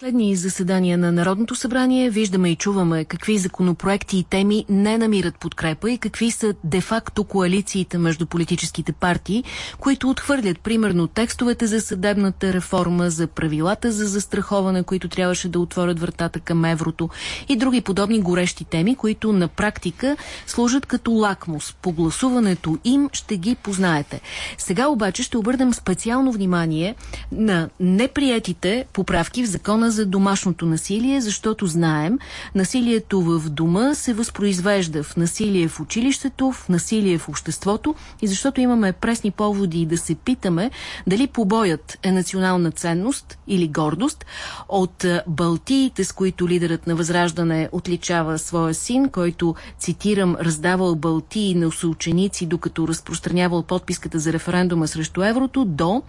Следни заседания на Народното събрание виждаме и чуваме какви законопроекти и теми не намират подкрепа и какви са де-факто коалициите между политическите партии, които отхвърлят примерно текстовете за съдебната реформа, за правилата за застраховане, които трябваше да отворят вратата към еврото и други подобни горещи теми, които на практика служат като лакмус. По гласуването им ще ги познаете. Сега обаче ще обърнем специално внимание на неприятите поправки в закона за домашното насилие, защото знаем, насилието в дома се възпроизвежда в насилие в училището, в насилие в обществото и защото имаме пресни поводи да се питаме дали побоят е национална ценност или гордост. От Балтиите, с които лидерът на Възраждане отличава своя син, който, цитирам, раздавал Балтии на съученици, докато разпространявал подписката за референдума срещу еврото, до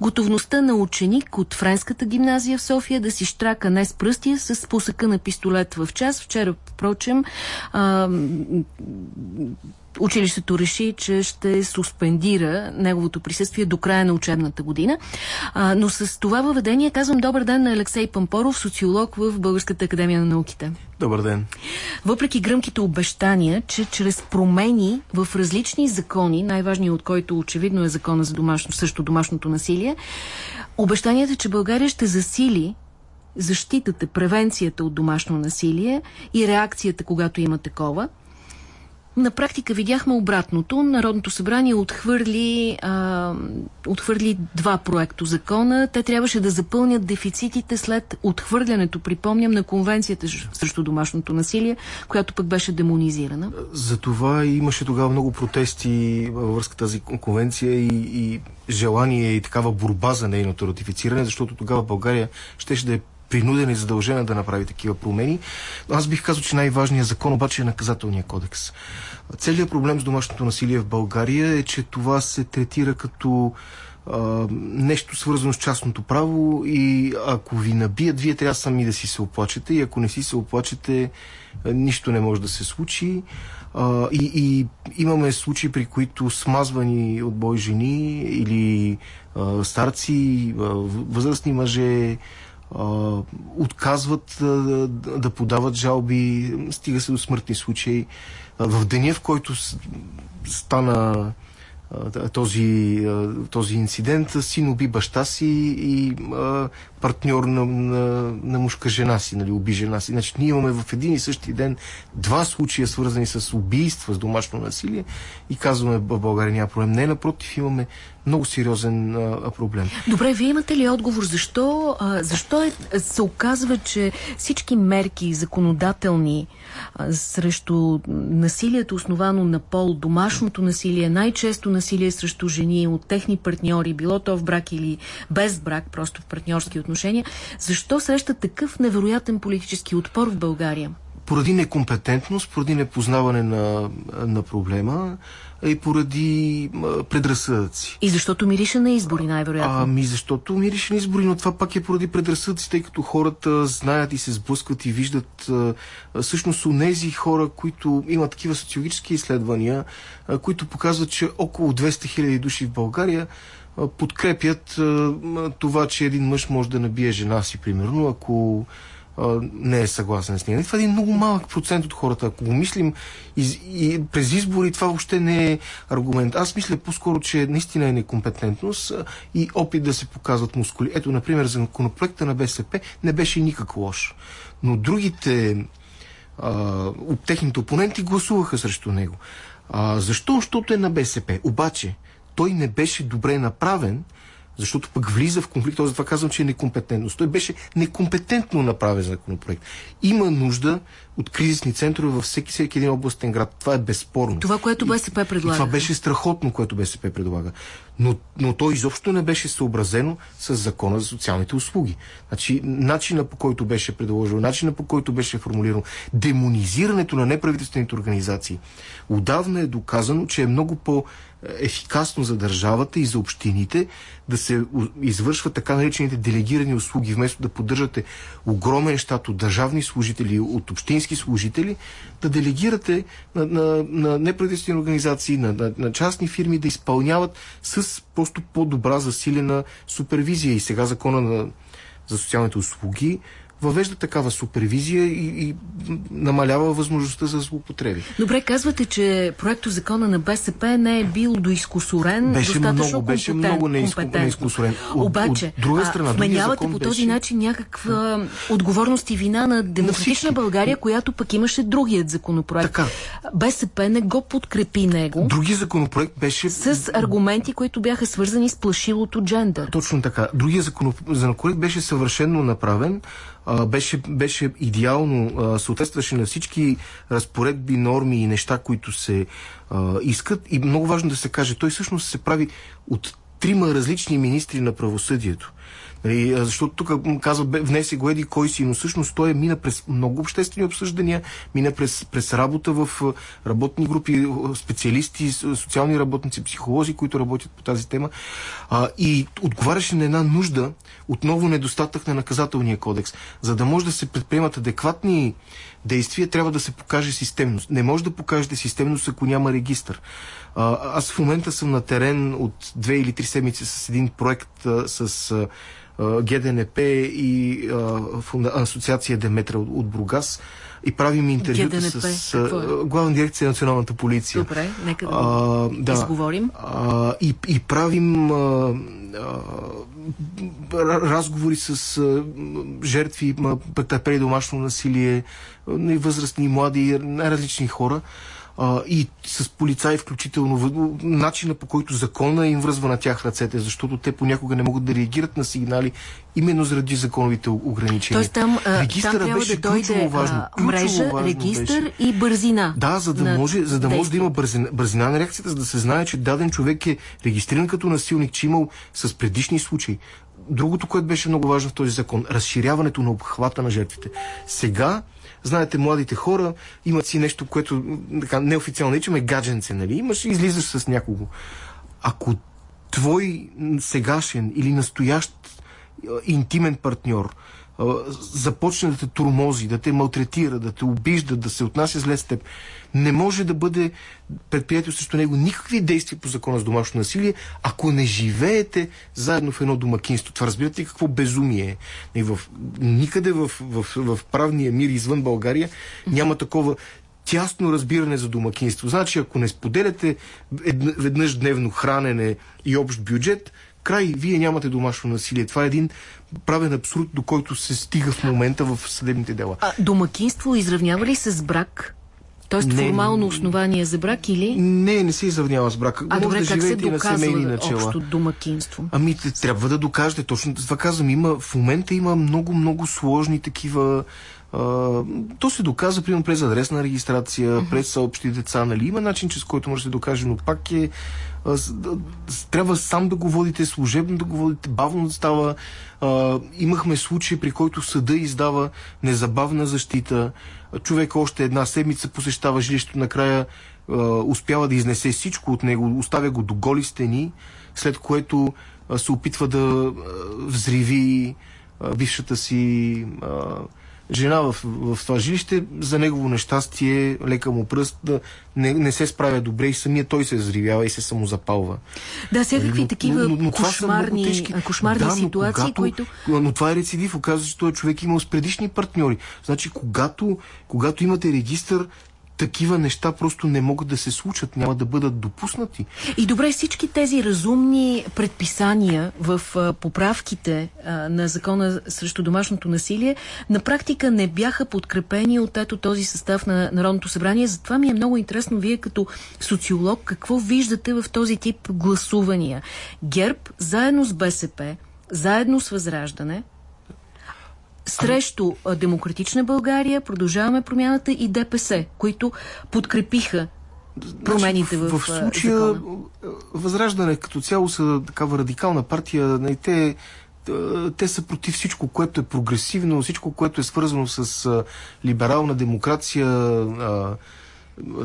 готовността на ученик от Френската гимназия в София да си штрака не с пръстия, с пусъка на пистолет в час. Вчера, впрочем, а, училището реши, че ще суспендира неговото присъствие до края на учебната година. А, но с това въведение казвам добър ден на Алексей Пампоров, социолог в Българската академия на науките. Добър ден. Въпреки гръмките обещания, че чрез промени в различни закони, най-важният от който очевидно е закона за домашно, също домашното насилие, обещанията, че България ще засили защитата, превенцията от домашно насилие и реакцията, когато има такова. На практика видяхме обратното. Народното събрание отхвърли, а, отхвърли два проекто закона. Те трябваше да запълнят дефицитите след отхвърлянето, припомням, на конвенцията срещу домашното насилие, която пък беше демонизирана. За това имаше тогава много протести във връзка тази конвенция и, и желание и такава борба за нейното ратифициране, защото тогава България щеше да е принудена и задължена да направи такива промени. Аз бих казал, че най-важният закон обаче е наказателния кодекс. Целият проблем с домашното насилие в България е, че това се третира като нещо свързано с частното право и ако ви набият, вие трябва сами да си се оплачете и ако не си се оплачете, нищо не може да се случи. И, и имаме случаи, при които смазвани от бой жени или старци, възрастни мъже, отказват да, да подават жалби, стига се до смъртни случаи. В деня, в който стана този, този инцидент, син уби баща си и партньор на, на, на мужка жена си, нали, уби жена си. Значи ние имаме в един и същи ден два случая свързани с убийства, с домашно насилие и казваме в България няма проблем. Не, напротив, имаме много сериозен а, проблем. Добре, вие имате ли отговор? Защо, а, защо е, се оказва, че всички мерки законодателни а, срещу насилието, основано на пол, домашното насилие, най-често насилие срещу жени от техни партньори, било то в брак или без брак, просто в партньорски отношения, защо среща такъв невероятен политически отпор в България? Поради некомпетентност, поради непознаване на, на проблема, и поради предразсъдъци. И защото мирише на избори, най-вероятно. Ами защото мирише на избори, но това пак е поради предразсъдъци, тъй като хората знаят и се сблъскват и виждат всъщност у нези хора, които имат такива социологически изследвания, които показват, че около 200 хиляди души в България подкрепят това, че един мъж може да набие жена си, примерно, ако не е съгласен с нея. Това е един много малък процент от хората. Ако го мислим и, и през избори, това въобще не е аргумент. Аз мисля по-скоро, че наистина е некомпетентност и опит да се показват мускули. Ето, например, законопроекта на БСП не беше никак лош. Но другите а, от техните опоненти гласуваха срещу него. А, защо? Защото е на БСП. Обаче, той не беше добре направен, защото пък влиза в конфликт. Този затова казвам, че е некомпетентност. Той беше некомпетентно направен законопроект. Има нужда от кризисни центрове във всеки, всеки един областен град. Това е безспорно. Това, което БСП предлага. И това беше страхотно, което БСП предлага. Но, но то изобщо не беше съобразено с закона за социалните услуги. Значи, начина по който беше предложено, начина по който беше формулирано, демонизирането на неправителствените организации. Отдавна е доказано, че е много по- ефикасно за държавата и за общините да се извършват така наречените делегирани услуги, вместо да поддържате огромен щат от държавни служители, от общински служители, да делегирате на, на, на неправителствени организации, на, на, на частни фирми да изпълняват с просто по-добра засилена супервизия. И сега закона на за социалните услуги, въвежда такава супервизия и, и намалява възможността за злоупотреби. Добре, казвате, че проекто закона на БСП не е бил доискусорен, беше достатъчно много, беше много неизкусорен. Обаче, от друга страна, вменявате по този беше... начин някаква отговорност и вина на Демократична на България, която пък имаше другият законопроект. Така. БСП не го подкрепи него. Други законопроект беше... С аргументи, които бяха свързани с плашилото джендър. Точно така. Другия законопроект беше съвършенно направен а, беше, беше идеално, а, съответстваше на всички разпоредби, норми и неща, които се а, искат. И много важно да се каже, той всъщност се прави от трима различни министри на правосъдието. Нали, защото тук казва, внесе го еди кой си, но всъщност той е мина през много обществени обсъждания, мина през, през работа в работни групи, специалисти, социални работници, психолози, които работят по тази тема. А, и отговаряше на една нужда, отново недостатък на наказателния кодекс. За да може да се предприемат адекватни действия, трябва да се покаже системност. Не може да покажете системност, ако няма регистър. А, аз в момента съм на терен от две или три седмици с един проект с ГДНП и Асоциация Деметра от, Бургас и правим интервюта ГДНП, с а, Главна дирекция на националната полиция. Добре, нека а, да изговорим. А, и, и правим а, а, разговори с а, жертви, претърпели домашно насилие, възрастни, млади, най-различни хора а, и с полицаи включително, начина по който закона им връзва на тях ръцете, защото те понякога не могат да реагират на сигнали именно заради законовите ограничения. Тоест там, там трябва беше да дойде важно, мрежа, важно регистър беше. и бързина. Да, за да може, за да, може да има бързина, бързина на реакцията, за да се знае, че даден човек е регистриран като насилник, че имал с предишни случаи. Другото, което беше много важно в този закон, разширяването на обхвата на жертвите. Сега Знаете, младите хора имат си нещо, което така, неофициално наричаме гадженце, нали? Имаш и излизаш с някого. Ако твой сегашен или настоящ интимен партньор започне да те турмози, да те малтретира, да те обижда, да се отнася зле с теб, не може да бъде предприятел срещу него никакви действия по закона с домашно насилие, ако не живеете заедно в едно домакинство. Това разбирате ли какво безумие е? В, никъде в, в, в правния мир извън България няма такова тясно разбиране за домакинство. Значи, ако не споделяте веднъж дневно хранене и общ бюджет, край, вие нямате домашно насилие. Това е един правен абсурд, до който се стига в момента в съдебните дела. А домакинство изравнява ли се с брак? Тоест не, формално основание за брак или? Не, не се изравнява с брак. А добре, да как се доказва на начала. общо домакинство? Ами, трябва да докажете. Точно това казвам. Има, в момента има много, много сложни такива то се доказва, примерно, през адресна регистрация, uh-huh. през съобщи деца, нали? Има начин, чрез който може да се докаже, но пак е... Трябва сам да го водите, служебно да го водите, бавно да става. А, имахме случаи, при който съда издава незабавна защита. Човек още една седмица посещава жилището, накрая а, успява да изнесе всичко от него, оставя го до голи стени, след което а, се опитва да а, взриви а, бившата си... А, жена в, в това жилище, за негово нещастие, лека му пръст, да не, не се справя добре и самия той се взривява и се самозапалва. Да, всякакви но, такива но, но, но кошмарни, тежки... кошмарни да, ситуации, когато, които... Но това е рецидив. Оказва че този човек е имал с предишни партньори. Значи, когато, когато имате регистър, такива неща просто не могат да се случат, няма да бъдат допуснати. И добре, всички тези разумни предписания в а, поправките а, на закона срещу домашното насилие на практика не бяха подкрепени от ето този състав на Народното събрание. Затова ми е много интересно вие като социолог какво виждате в този тип гласувания. ГЕРБ заедно с БСП, заедно с Възраждане, срещу Демократична България, Продължаваме промяната и ДПС, които подкрепиха промените в, в, в случая закона. Възраждане като цяло са такава радикална партия. Те, те са против всичко, което е прогресивно, всичко, което е свързано с либерална демокрация,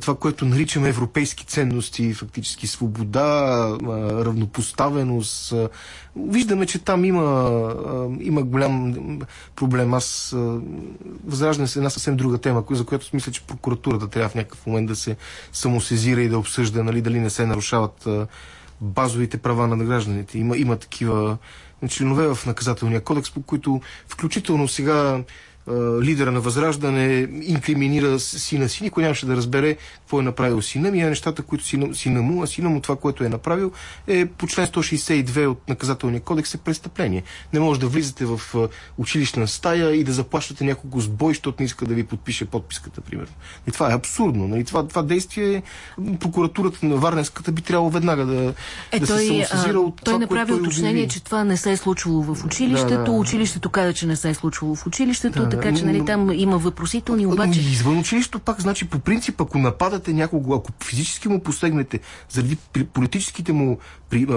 това, което наричаме европейски ценности, фактически свобода, равнопоставеност. Виждаме, че там има, има голям проблем. Аз възраждане се една съвсем друга тема, за която мисля, че прокуратурата трябва в някакъв момент да се самосезира и да обсъжда нали, дали не се нарушават базовите права на гражданите. Има, има такива членове в наказателния кодекс, по които включително сега лидера на Възраждане инкриминира сина си. Никой нямаше да разбере какво е направил сина ми, а нещата, които сина, сина му, а сина му това, което е направил, е по член 162 от наказателния кодекс е престъпление. Не може да влизате в училищна стая и да заплащате някого с бой, защото не иска да ви подпише подписката, примерно. И това е абсурдно. Нали? Това, това действие прокуратурата на Варненската би трябвало веднага да, е, да той, се самосезира от той това, направи което уточнение, че това не се е случвало в училището. Да, да. Училището каза, че не се е случвало в училището, да, така че нали, там има въпросителни, обаче... Извън училището пак, значи по принцип, ако нападате някого, ако физически му постегнете заради политическите му при, а,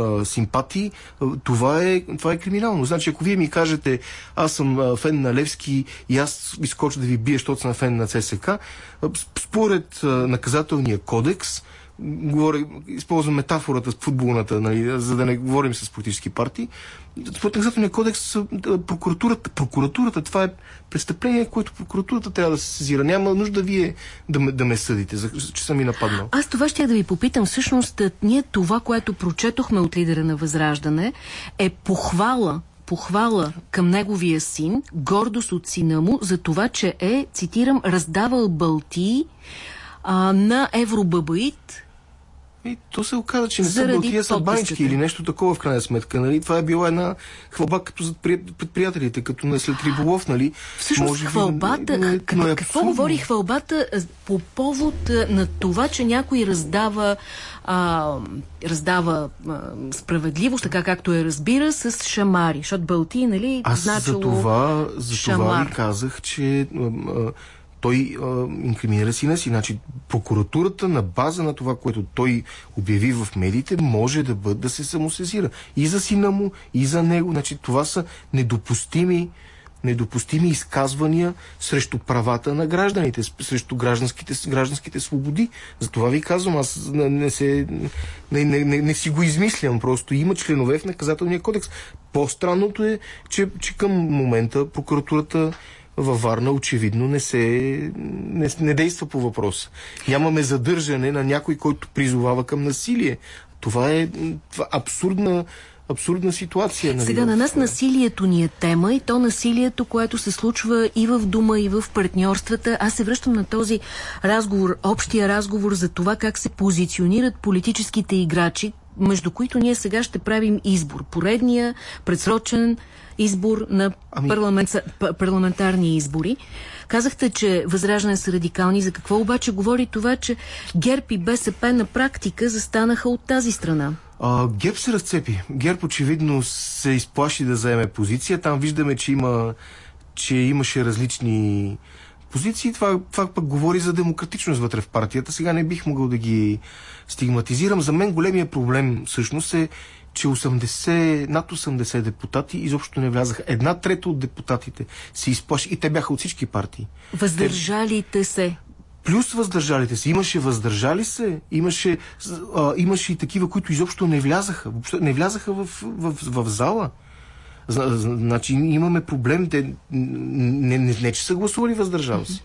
а, симпатии, а, това, е, това е криминално. Значи, ако вие ми кажете, аз съм а, фен на Левски и аз изкоча да ви бия, защото съм фен на ЦСК, а, според а, наказателния кодекс, говоря, използвам метафората с футболната, нали, за да не говорим с политически партии. Според наказателния кодекс, прокуратурата, прокуратурата, това е престъпление, което прокуратурата трябва да се сезира. Няма нужда вие да ме, да ме съдите, за, че съм и нападнал. Аз това ще да ви попитам. Всъщност, ние това, което прочетохме от лидера на Възраждане, е похвала похвала към неговия син, гордост от сина му, за това, че е, цитирам, раздавал бълти а, на евробабаит и то се оказа, че не са бълтия са банички или нещо такова в крайна сметка. Нали? Това е била една хвалба като за предприятелите, като на след риболов. Нали? Всъщност Може хвалбата, но, как, но е какво говори хвалбата по повод на това, че някой раздава а, раздава а, справедливост, така както е разбира, с шамари. Защото бълти, нали, Аз значило за това, за това ви казах, че а, той а, инкриминира сина си. Значи прокуратурата на база на това, което той обяви в медиите, може да бъде да се самосезира. И за сина му, и за него. Значи това са недопустими недопустими изказвания срещу правата на гражданите, срещу гражданските, гражданските свободи. Затова ви казвам, аз не, се, не, не, не, не си го измислям. Просто има членове в наказателния кодекс. По-странното е, че, че към момента прокуратурата във Варна очевидно не се не, не действа по въпроса. Нямаме задържане на някой, който призовава към насилие. Това е това абсурдна абсурдна ситуация. Нали? Сега на нас насилието ни е тема и то насилието, което се случва и в дума, и в партньорствата. Аз се връщам на този разговор, общия разговор за това как се позиционират политическите играчи, между които ние сега ще правим избор. Поредния, предсрочен избор на ами... парламент, парламентарни избори. Казахте, че възраждане са радикални. За какво обаче говори това, че ГЕРБ и БСП на практика застанаха от тази страна? А, Герб се разцепи. Герб очевидно се изплаши да заеме позиция. Там виждаме, че има че имаше различни позиции. Това, това пък говори за демократичност вътре в партията. Сега не бих могъл да ги стигматизирам. За мен големия проблем всъщност е, че 80, над 80 депутати изобщо не влязаха. Една трета от депутатите се изплаши и те бяха от всички партии. Въздържалите се. Плюс въздържалите се. Имаше въздържали се, имаше, а, имаше и такива, които изобщо не влязаха. Въобще не влязаха в, в, в, в зала. Значи имаме проблем. Те не, не, не, че са гласували въздържал се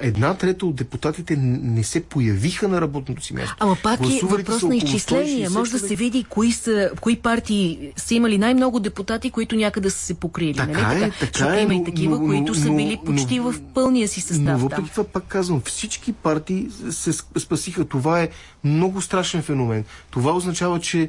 една трета от депутатите не се появиха на работното си място. Ама пак е въпрос на изчисление. Може да се види кои, са, кои партии са имали най-много депутати, които някъде са се покрили. Така нали? е, така, така е. Има и такива, но, които са били почти но, в пълния си състав. Но въпреки това пак казвам, всички партии се спасиха. Това е много страшен феномен. Това означава, че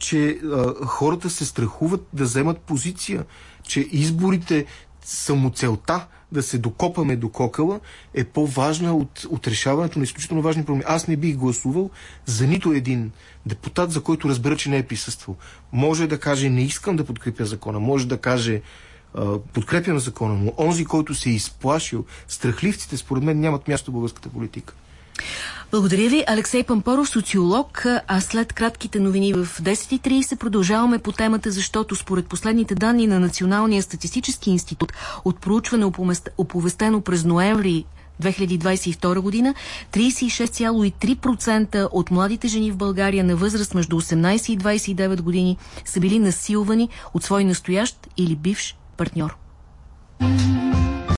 че а, хората се страхуват да вземат позиция, че изборите самоцелта да се докопаме до кокала е по-важна от, от решаването на изключително важни проблеми. Аз не бих гласувал за нито един депутат, за който разбера, че не е присъствал. Може да каже не искам да подкрепя закона, може да каже подкрепям закона, но онзи, който се е изплашил, страхливците, според мен нямат място в българската политика. Благодаря ви, Алексей Пампоров, социолог. А след кратките новини в 10.30 продължаваме по темата, защото според последните данни на Националния статистически институт от проучване оповестено през ноември 2022 година 36,3% от младите жени в България на възраст между 18 и 29 години са били насилвани от свой настоящ или бивш партньор. Thank.